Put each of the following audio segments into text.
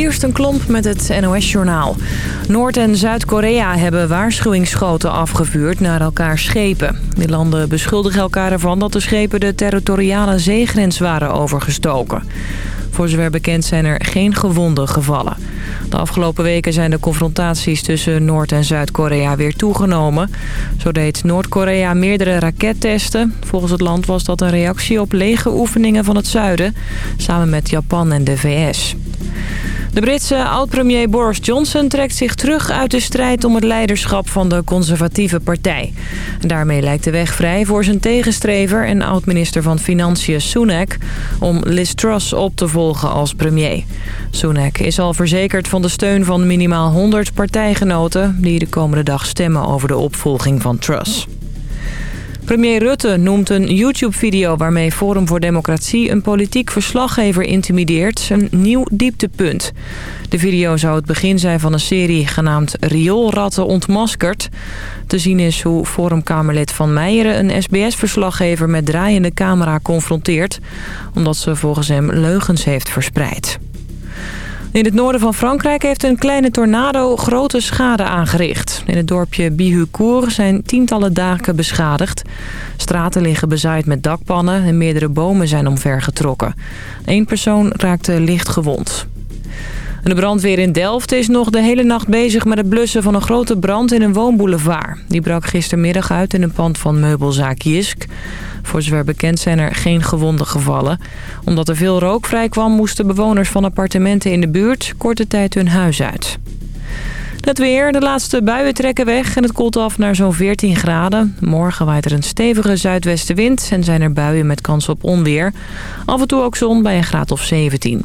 Kirsten Klomp met het NOS-journaal. Noord- en Zuid-Korea hebben waarschuwingsschoten afgevuurd naar elkaar schepen. Die landen beschuldigen elkaar ervan dat de schepen de territoriale zeegrens waren overgestoken. Voor zover bekend zijn er geen gewonden gevallen. De afgelopen weken zijn de confrontaties tussen Noord- en Zuid-Korea weer toegenomen. Zo deed Noord-Korea meerdere rakettesten. Volgens het land was dat een reactie op legeroefeningen van het zuiden... samen met Japan en de VS. De Britse oud-premier Boris Johnson trekt zich terug uit de strijd om het leiderschap van de conservatieve partij. Daarmee lijkt de weg vrij voor zijn tegenstrever en oud-minister van Financiën Sunak om Liz Truss op te volgen als premier. Sunak is al verzekerd van de steun van minimaal 100 partijgenoten die de komende dag stemmen over de opvolging van Truss. Premier Rutte noemt een YouTube-video waarmee Forum voor Democratie een politiek verslaggever intimideert een nieuw dieptepunt. De video zou het begin zijn van een serie genaamd Rioolratten ontmaskerd. Te zien is hoe Forumkamerlid Van Meijeren een SBS-verslaggever met draaiende camera confronteert, omdat ze volgens hem leugens heeft verspreid. In het noorden van Frankrijk heeft een kleine tornado grote schade aangericht. In het dorpje Bihucourt zijn tientallen daken beschadigd. Straten liggen bezaaid met dakpannen en meerdere bomen zijn omvergetrokken. Eén persoon raakte licht gewond. De brandweer in Delft is nog de hele nacht bezig met het blussen van een grote brand in een woonboulevard. Die brak gistermiddag uit in een pand van meubelzaak Jisk. Voor zover bekend zijn er geen gewonden gevallen. Omdat er veel rook vrijkwam moesten bewoners van appartementen in de buurt korte tijd hun huis uit. Het weer, de laatste buien trekken weg en het koelt af naar zo'n 14 graden. Morgen waait er een stevige zuidwestenwind en zijn er buien met kans op onweer. Af en toe ook zon bij een graad of 17.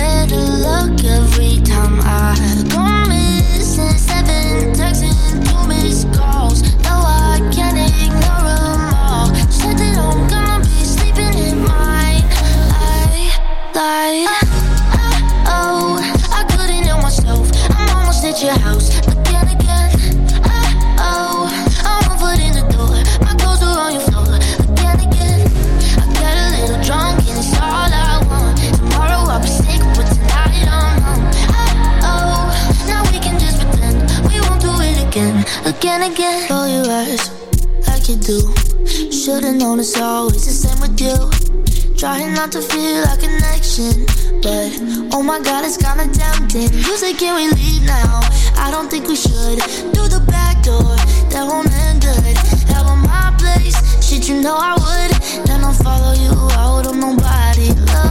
your house again, again. Oh, oh, I'm one foot in the door. My clothes are on your floor again, again. I got a little drunk and it's all I want. Tomorrow I'll be sick, but tonight I'm home. Uh, oh, now we can just pretend we won't do it again, again, again. Close your eyes like you do. Should've known it's always the same with you. Trying not to feel a connection, oh my god, it's kinda tempting. You say, can we leave now? I don't think we should. Do the back door, that won't end good. Have on my place, shit, you know I would. Then I'll follow you out on nobody knows.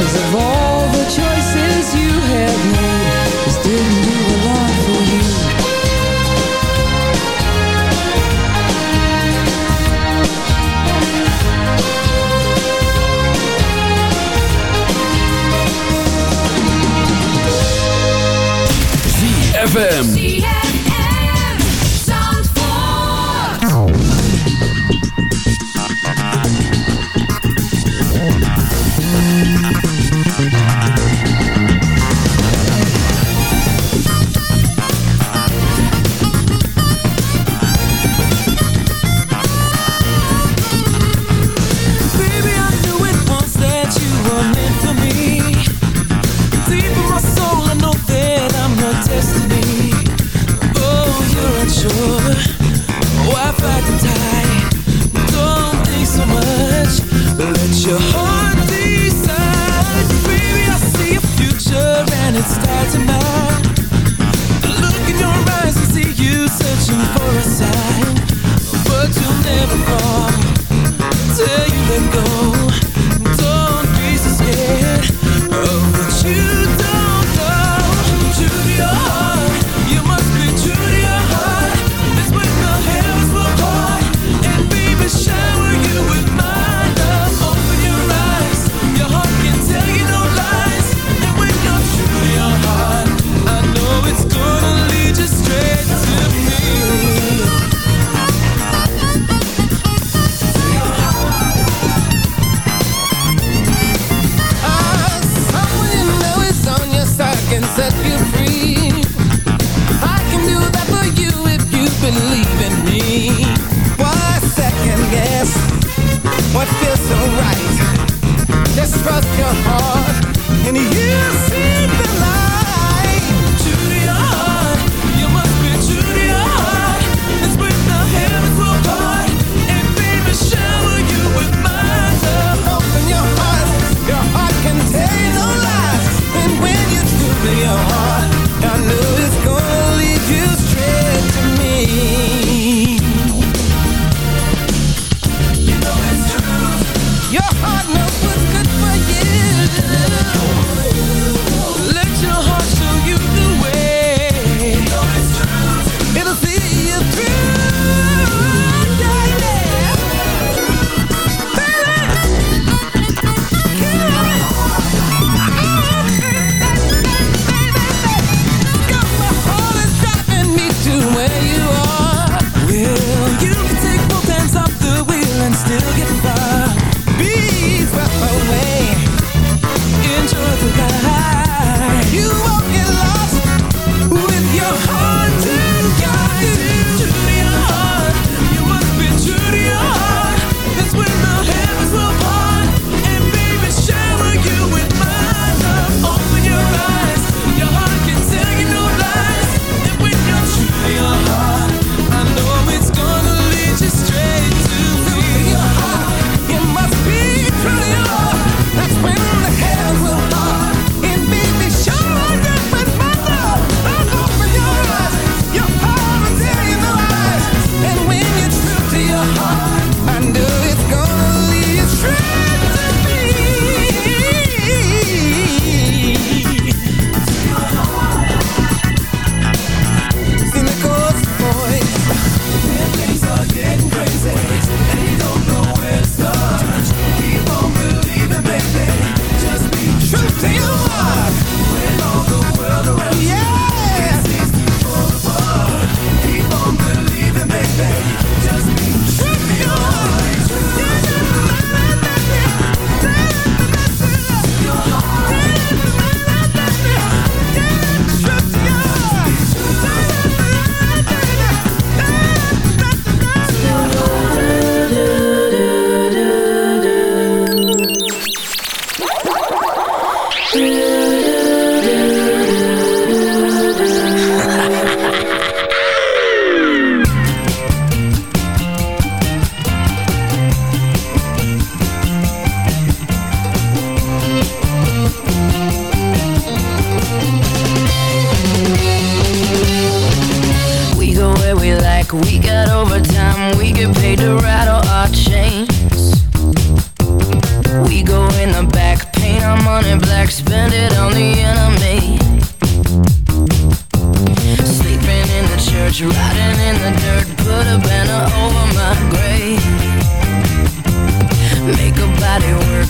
Cause of all the choices you have made This didn't do a lot for you ZFM.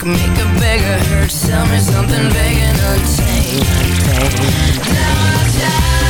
make a hurt. Tell me something big and untamed. Now I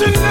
tonight.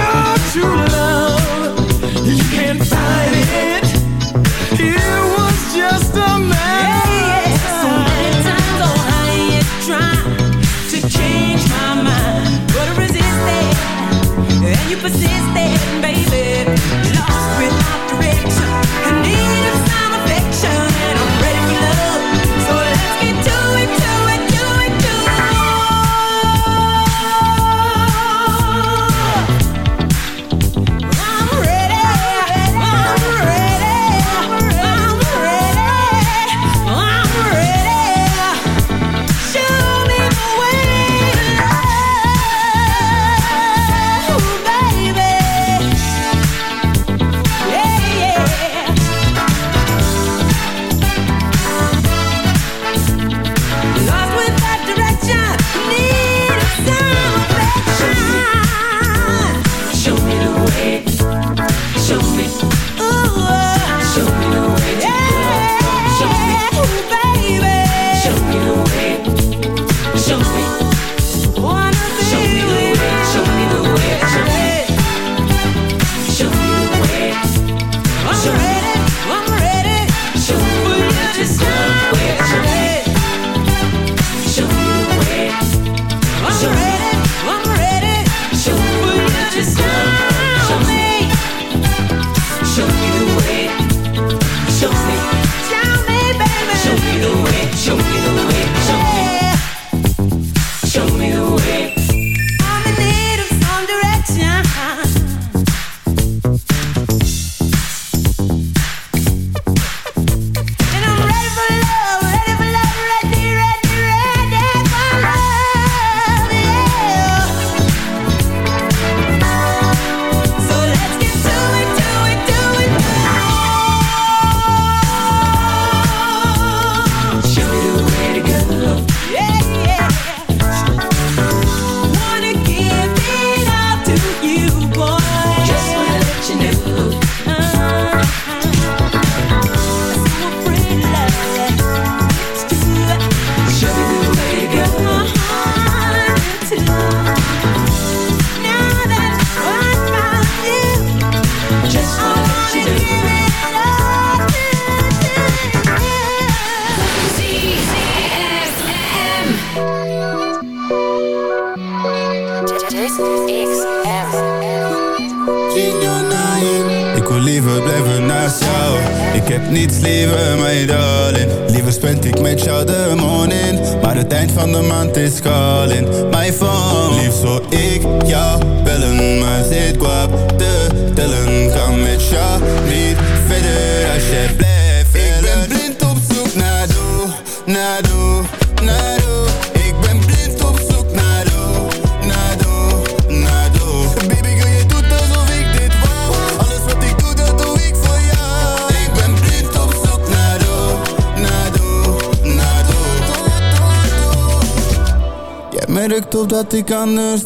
Dat ik anders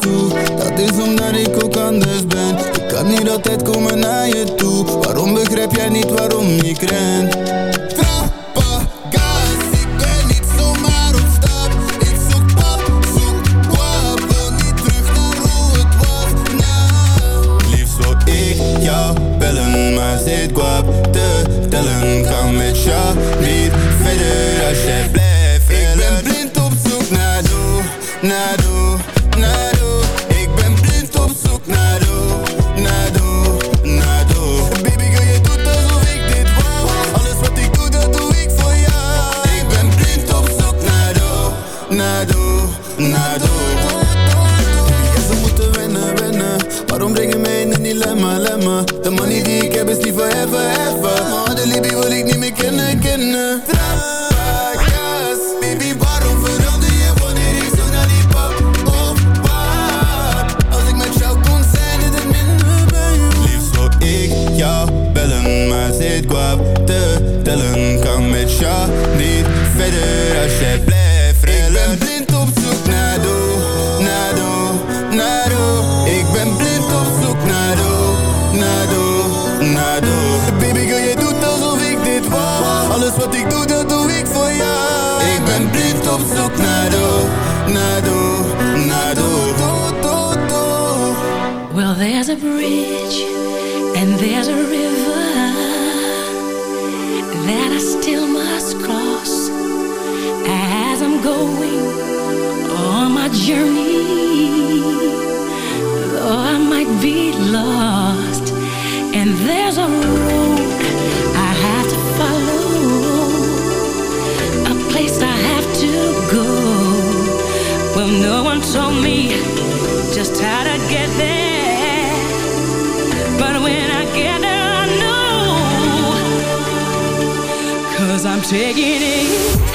taking it